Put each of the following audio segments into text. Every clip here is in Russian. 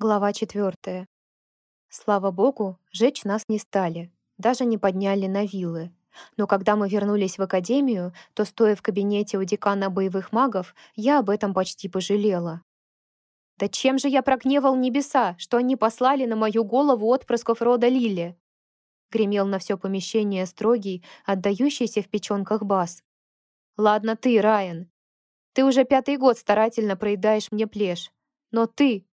Глава четвертая. Слава богу, жечь нас не стали, даже не подняли на вилы. Но когда мы вернулись в академию, то, стоя в кабинете у декана боевых магов, я об этом почти пожалела. «Да чем же я прогневал небеса, что они послали на мою голову отпрысков рода Лили?» Гремел на все помещение строгий, отдающийся в печенках бас. «Ладно ты, Райан. Ты уже пятый год старательно проедаешь мне плешь. Но ты,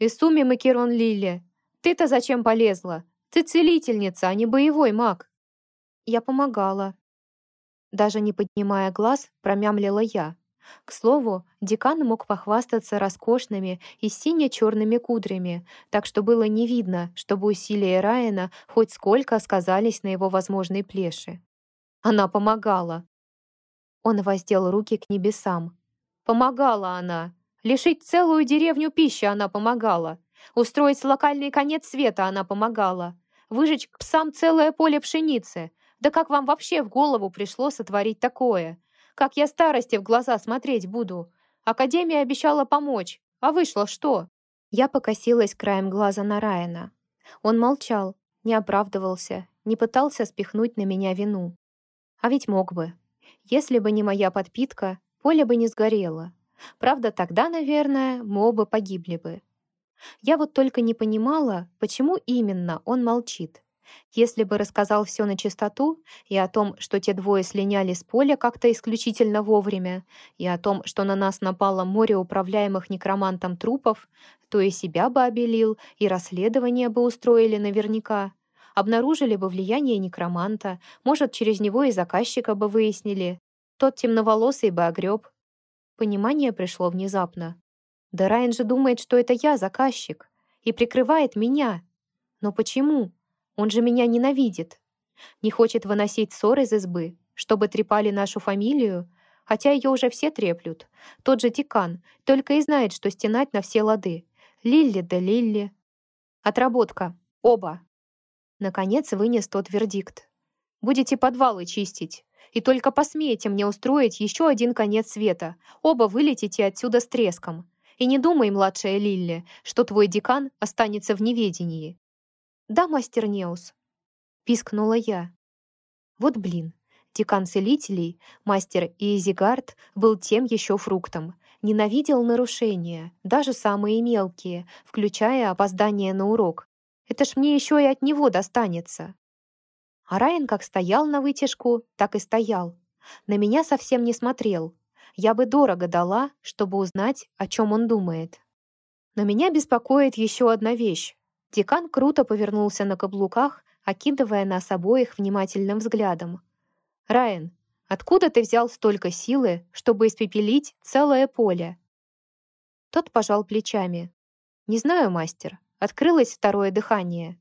Исуми Макерон Лили, ты-то зачем полезла? Ты целительница, а не боевой маг. Я помогала. Даже не поднимая глаз, промямлила я. К слову, декан мог похвастаться роскошными и сине-черными кудрями, так что было не видно, чтобы усилия Райана хоть сколько сказались на его возможной плеше. Она помогала. Он воздел руки к небесам. Помогала она. Лишить целую деревню пищи она помогала. Устроить локальный конец света она помогала. Выжечь к псам целое поле пшеницы. Да как вам вообще в голову пришло сотворить такое? Как я старости в глаза смотреть буду? Академия обещала помочь. А вышло что? Я покосилась краем глаза на Райана. Он молчал, не оправдывался, не пытался спихнуть на меня вину. А ведь мог бы. Если бы не моя подпитка, поле бы не сгорело. Правда, тогда, наверное, мы оба погибли бы. Я вот только не понимала, почему именно он молчит. Если бы рассказал все на чистоту, и о том, что те двое слиняли с поля как-то исключительно вовремя, и о том, что на нас напало море управляемых некромантом трупов, то и себя бы обелил, и расследование бы устроили наверняка. Обнаружили бы влияние некроманта, может, через него и заказчика бы выяснили. Тот темноволосый бы огреб, Понимание пришло внезапно. Да Райан же думает, что это я заказчик, и прикрывает меня. Но почему? Он же меня ненавидит. Не хочет выносить ссор из избы, чтобы трепали нашу фамилию, хотя ее уже все треплют. Тот же Тикан только и знает, что стенать на все лады. Лилли да Лилли. Отработка. Оба. Наконец вынес тот вердикт. Будете подвалы чистить. И только посмеете мне устроить еще один конец света. Оба вылетите отсюда с треском. И не думай, младшая Лилли, что твой декан останется в неведении. Да, мастер Неус, пискнула я. Вот блин, декан целителей, мастер Изигард, был тем еще фруктом. Ненавидел нарушения, даже самые мелкие, включая опоздание на урок. Это ж мне еще и от него достанется. А Райан как стоял на вытяжку, так и стоял. На меня совсем не смотрел. Я бы дорого дала, чтобы узнать, о чем он думает. Но меня беспокоит еще одна вещь. Декан круто повернулся на каблуках, окидывая нас обоих внимательным взглядом. «Райан, откуда ты взял столько силы, чтобы испепелить целое поле?» Тот пожал плечами. «Не знаю, мастер. Открылось второе дыхание.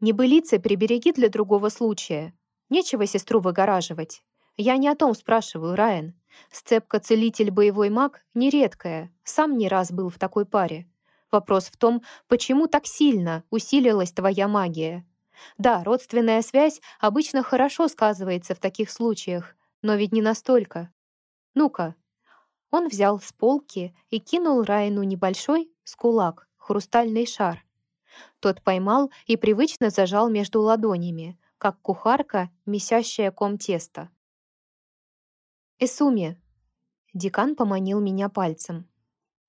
Небылицы прибереги для другого случая. Нечего сестру выгораживать. Я не о том спрашиваю, Райан. Сцепка целитель-боевой маг нередкая. Сам не раз был в такой паре. Вопрос в том, почему так сильно усилилась твоя магия. Да, родственная связь обычно хорошо сказывается в таких случаях, но ведь не настолько. Ну-ка. Он взял с полки и кинул Райну небольшой, с кулак, хрустальный шар. Тот поймал и привычно зажал между ладонями, как кухарка, месящая ком теста. «Эсуми!» Декан поманил меня пальцем.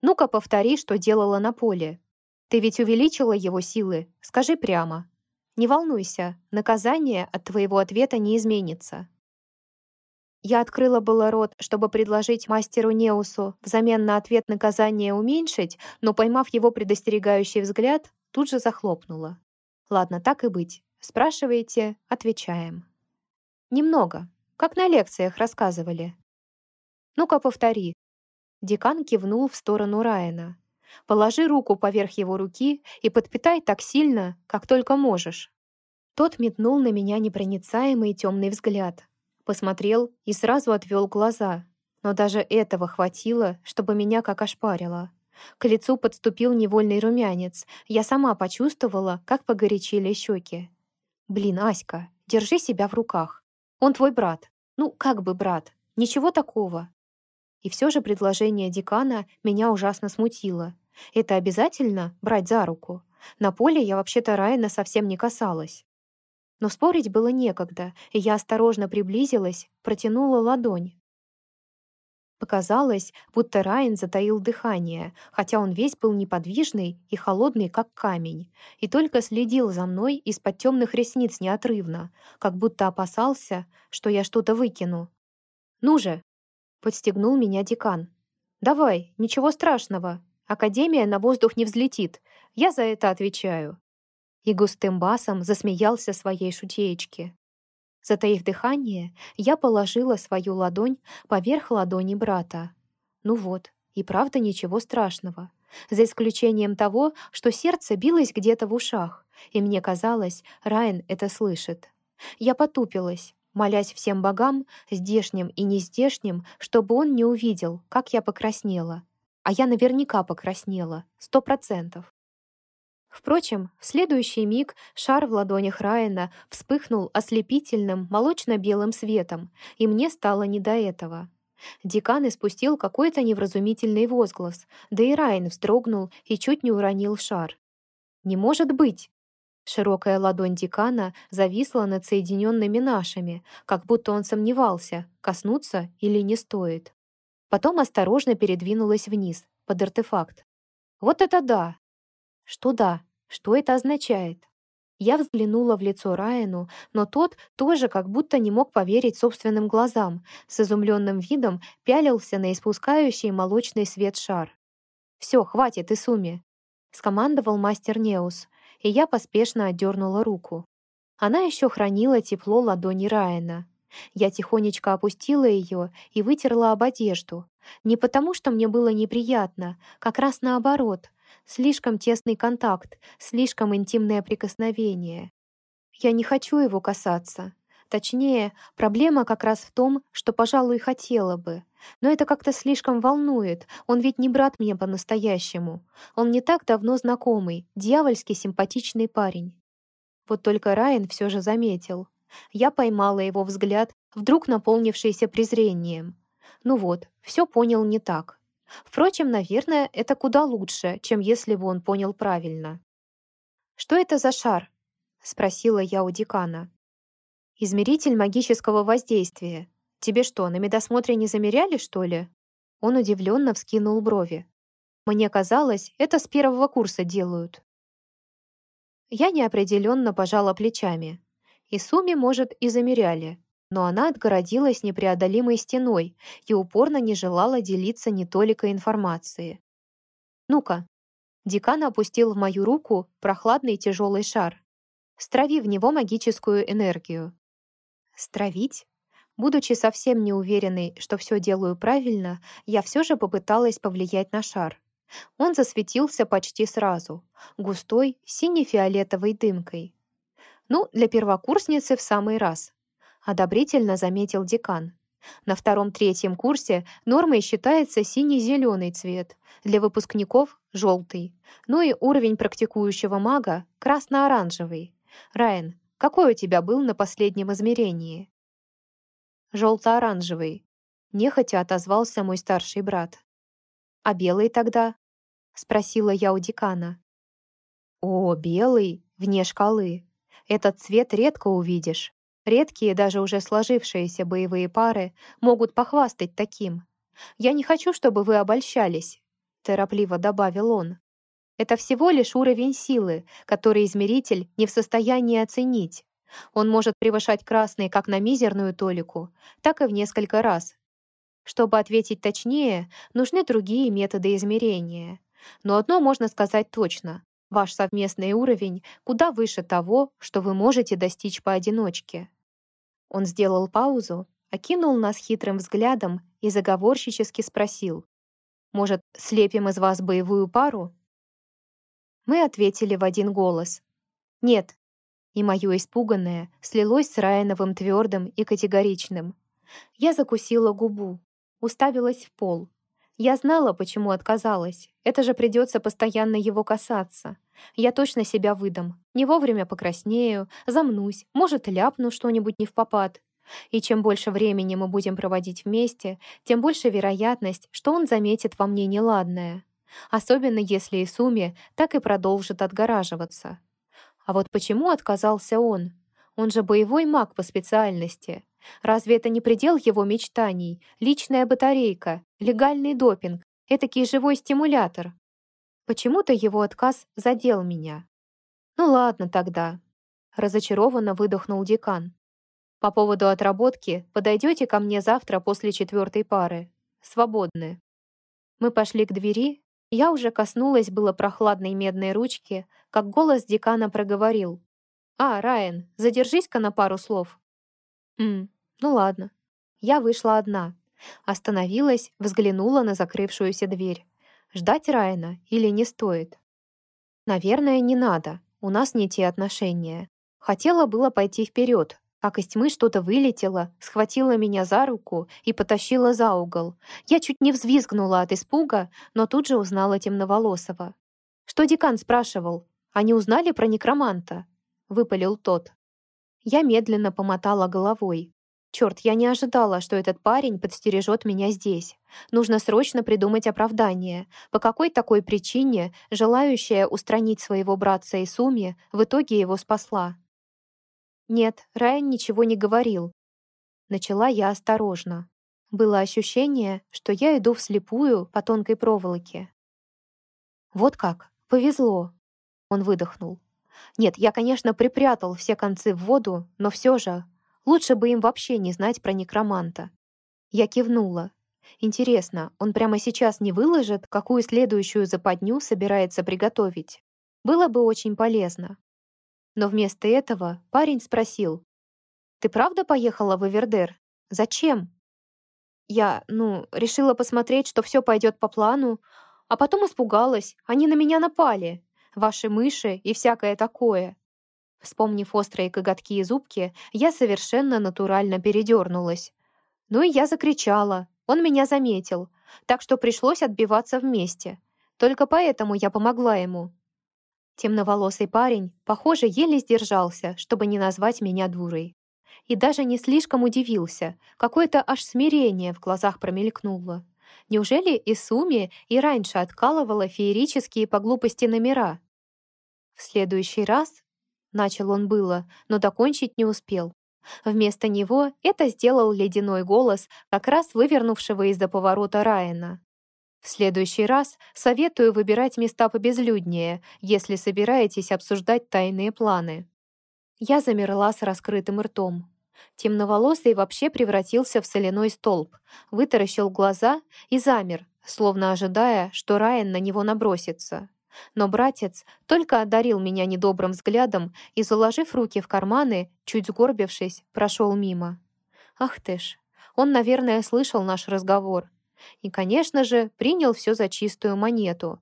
«Ну-ка повтори, что делала на поле. Ты ведь увеличила его силы, скажи прямо. Не волнуйся, наказание от твоего ответа не изменится». Я открыла было рот, чтобы предложить мастеру Неусу взамен на ответ наказание уменьшить, но, поймав его предостерегающий взгляд, тут же захлопнула. Ладно, так и быть. Спрашиваете, отвечаем. Немного, как на лекциях рассказывали. Ну-ка, повтори. Декан кивнул в сторону Райана. Положи руку поверх его руки и подпитай так сильно, как только можешь. Тот метнул на меня непроницаемый темный взгляд. Посмотрел и сразу отвел глаза. Но даже этого хватило, чтобы меня как ошпарило. К лицу подступил невольный румянец. Я сама почувствовала, как погорячили щеки. «Блин, Аська, держи себя в руках. Он твой брат. Ну, как бы брат. Ничего такого». И все же предложение декана меня ужасно смутило. Это обязательно брать за руку? На поле я вообще-то Райана совсем не касалась. Но спорить было некогда, и я осторожно приблизилась, протянула ладонь. Показалось, будто Райан затаил дыхание, хотя он весь был неподвижный и холодный, как камень, и только следил за мной из-под темных ресниц неотрывно, как будто опасался, что я что-то выкину. «Ну же!» — подстегнул меня декан. «Давай, ничего страшного. Академия на воздух не взлетит. Я за это отвечаю». И густым басом засмеялся своей шутеечке. Затаив дыхание, я положила свою ладонь поверх ладони брата. Ну вот, и правда ничего страшного. За исключением того, что сердце билось где-то в ушах, и мне казалось, Райан это слышит. Я потупилась, молясь всем богам, здешним и нездешним, чтобы он не увидел, как я покраснела. А я наверняка покраснела, сто процентов. Впрочем, в следующий миг шар в ладонях Райана вспыхнул ослепительным молочно-белым светом, и мне стало не до этого. Декан испустил какой-то невразумительный возглас, да и Райан вздрогнул и чуть не уронил шар. «Не может быть!» Широкая ладонь декана зависла над соединенными нашими, как будто он сомневался, коснуться или не стоит. Потом осторожно передвинулась вниз, под артефакт. «Вот это да!» «Что да? Что это означает?» Я взглянула в лицо Райану, но тот тоже как будто не мог поверить собственным глазам, с изумленным видом пялился на испускающий молочный свет шар. «Все, хватит, Исуми!» — скомандовал мастер Неус, и я поспешно отдернула руку. Она еще хранила тепло ладони Райана. Я тихонечко опустила ее и вытерла об одежду. Не потому, что мне было неприятно, как раз наоборот. Слишком тесный контакт, слишком интимное прикосновение. Я не хочу его касаться. Точнее, проблема как раз в том, что, пожалуй, хотела бы. Но это как-то слишком волнует. Он ведь не брат мне по-настоящему. Он не так давно знакомый, дьявольски симпатичный парень. Вот только Райан все же заметил. Я поймала его взгляд, вдруг наполнившийся презрением. Ну вот, все понял не так. Впрочем, наверное, это куда лучше, чем если бы он понял правильно. «Что это за шар?» — спросила я у декана. «Измеритель магического воздействия. Тебе что, на медосмотре не замеряли, что ли?» Он удивленно вскинул брови. «Мне казалось, это с первого курса делают». Я неопределенно пожала плечами. И Суми, может, и замеряли, но она отгородилась непреодолимой стеной и упорно не желала делиться ни толикой информации. «Ну-ка». Декан опустил в мою руку прохладный тяжелый шар. «Страви в него магическую энергию». «Стравить?» Будучи совсем не уверенной, что все делаю правильно, я все же попыталась повлиять на шар. Он засветился почти сразу, густой сине-фиолетовой дымкой. Ну, для первокурсницы в самый раз. Одобрительно заметил декан. На втором-третьем курсе нормой считается синий-зеленый цвет, для выпускников — желтый. Ну и уровень практикующего мага — красно-оранжевый. Райан, какой у тебя был на последнем измерении? желто-оранжевый», — нехотя отозвался мой старший брат. «А белый тогда?» — спросила я у декана. «О, белый, вне шкалы. Этот цвет редко увидишь. Редкие, даже уже сложившиеся боевые пары могут похвастать таким. Я не хочу, чтобы вы обольщались», — торопливо добавил он. «Это всего лишь уровень силы, который измеритель не в состоянии оценить. Он может превышать красный как на мизерную толику, так и в несколько раз. Чтобы ответить точнее, нужны другие методы измерения. Но одно можно сказать точно. Ваш совместный уровень куда выше того, что вы можете достичь поодиночке. Он сделал паузу, окинул нас хитрым взглядом и заговорщически спросил. «Может, слепим из вас боевую пару?» Мы ответили в один голос. «Нет, и мое испуганное слилось с Райановым твердым и категоричным. Я закусила губу, уставилась в пол. Я знала, почему отказалась. Это же придется постоянно его касаться. Я точно себя выдам. Не вовремя покраснею, замнусь, может, ляпну что-нибудь не в попад. И чем больше времени мы будем проводить вместе, тем больше вероятность, что он заметит во мне неладное. особенно если Исуми так и продолжит отгораживаться. А вот почему отказался он? Он же боевой маг по специальности. Разве это не предел его мечтаний? Личная батарейка, легальный допинг, этакий живой стимулятор. Почему-то его отказ задел меня. Ну ладно тогда. Разочарованно выдохнул декан. По поводу отработки подойдете ко мне завтра после четвертой пары. Свободны. Мы пошли к двери. Я уже коснулась было прохладной медной ручки, как голос декана проговорил. «А, Райан, задержись-ка на пару слов». «М, ну ладно». Я вышла одна. Остановилась, взглянула на закрывшуюся дверь. Ждать Райана или не стоит? Наверное, не надо. У нас не те отношения. Хотела было пойти вперед, как из тьмы что-то вылетело, схватила меня за руку и потащила за угол. Я чуть не взвизгнула от испуга, но тут же узнала темноволосого. «Что декан спрашивал? Они узнали про некроманта?» — выпалил тот. Я медленно помотала головой. Черт, я не ожидала, что этот парень подстережет меня здесь. Нужно срочно придумать оправдание. По какой такой причине желающая устранить своего братца Исуми в итоге его спасла? Нет, Райан ничего не говорил. Начала я осторожно. Было ощущение, что я иду вслепую по тонкой проволоке. «Вот как, повезло!» Он выдохнул. «Нет, я, конечно, припрятал все концы в воду, но все же Лучше бы им вообще не знать про некроманта. Я кивнула. Интересно, он прямо сейчас не выложит, какую следующую западню собирается приготовить? Было бы очень полезно. Но вместо этого парень спросил. «Ты правда поехала в Эвердер? Зачем?» Я, ну, решила посмотреть, что все пойдет по плану, а потом испугалась. Они на меня напали. Ваши мыши и всякое такое. Вспомнив острые коготки и зубки, я совершенно натурально передернулась. Ну и я закричала. Он меня заметил, так что пришлось отбиваться вместе. Только поэтому я помогла ему. Темноволосый парень, похоже, еле сдержался, чтобы не назвать меня дурой. И даже не слишком удивился, какое-то аж смирение в глазах промелькнуло. Неужели Исуми и раньше откалывала феерические по глупости номера? В следующий раз Начал он было, но докончить не успел. Вместо него это сделал ледяной голос, как раз вывернувшего из-за поворота Райана. В следующий раз советую выбирать места побезлюднее, если собираетесь обсуждать тайные планы. Я замерла с раскрытым ртом. Темноволосый вообще превратился в соляной столб, вытаращил глаза и замер, словно ожидая, что Райан на него набросится. Но братец только одарил меня недобрым взглядом и, заложив руки в карманы, чуть сгорбившись, прошел мимо. Ах ты ж, он, наверное, слышал наш разговор. И, конечно же, принял все за чистую монету.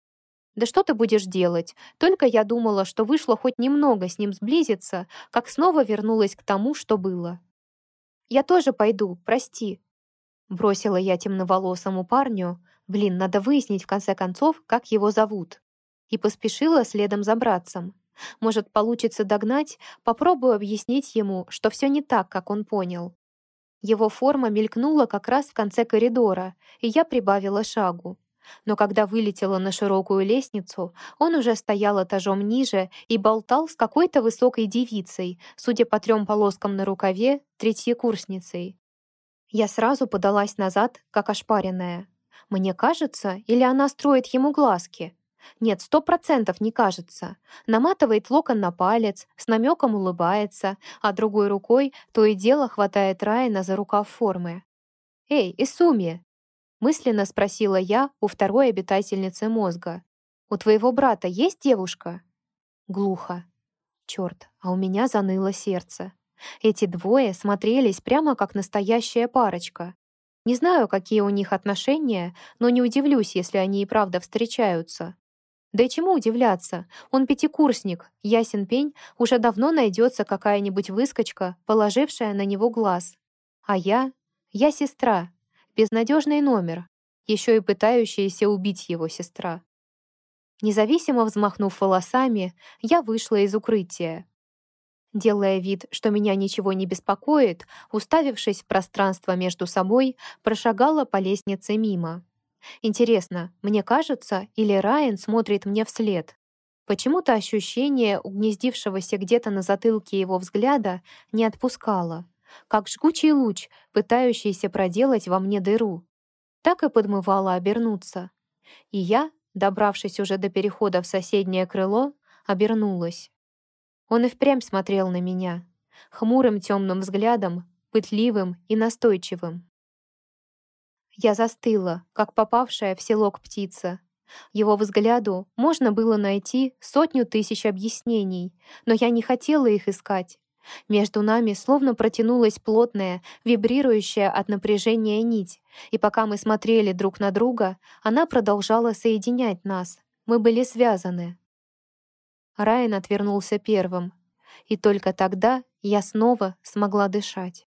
Да что ты будешь делать? Только я думала, что вышло хоть немного с ним сблизиться, как снова вернулась к тому, что было. «Я тоже пойду, прости», — бросила я темноволосому парню. Блин, надо выяснить в конце концов, как его зовут и поспешила следом за братцем. Может, получится догнать, попробую объяснить ему, что все не так, как он понял. Его форма мелькнула как раз в конце коридора, и я прибавила шагу. Но когда вылетела на широкую лестницу, он уже стоял этажом ниже и болтал с какой-то высокой девицей, судя по трем полоскам на рукаве, третьекурсницей. Я сразу подалась назад, как ошпаренная. Мне кажется, или она строит ему глазки? Нет, сто процентов не кажется. Наматывает локон на палец, с намеком улыбается, а другой рукой то и дело хватает Райана за рукав формы. «Эй, Исуми!» — мысленно спросила я у второй обитательницы мозга. «У твоего брата есть девушка?» Глухо. Черт, а у меня заныло сердце. Эти двое смотрелись прямо как настоящая парочка. Не знаю, какие у них отношения, но не удивлюсь, если они и правда встречаются. Да и чему удивляться? Он пятикурсник, ясен пень, уже давно найдется какая-нибудь выскочка, положившая на него глаз. А я? Я сестра. Безнадежный номер. Еще и пытающаяся убить его сестра. Независимо взмахнув волосами, я вышла из укрытия. Делая вид, что меня ничего не беспокоит, уставившись в пространство между собой, прошагала по лестнице мимо. Интересно, мне кажется, или Райан смотрит мне вслед? Почему-то ощущение угнездившегося где-то на затылке его взгляда не отпускало, как жгучий луч, пытающийся проделать во мне дыру. Так и подмывало обернуться. И я, добравшись уже до перехода в соседнее крыло, обернулась. Он и впрямь смотрел на меня, хмурым темным взглядом, пытливым и настойчивым. Я застыла, как попавшая в селок птица. Его взгляду можно было найти сотню тысяч объяснений, но я не хотела их искать. Между нами словно протянулась плотная, вибрирующая от напряжения нить, и пока мы смотрели друг на друга, она продолжала соединять нас. Мы были связаны. Райан отвернулся первым, и только тогда я снова смогла дышать.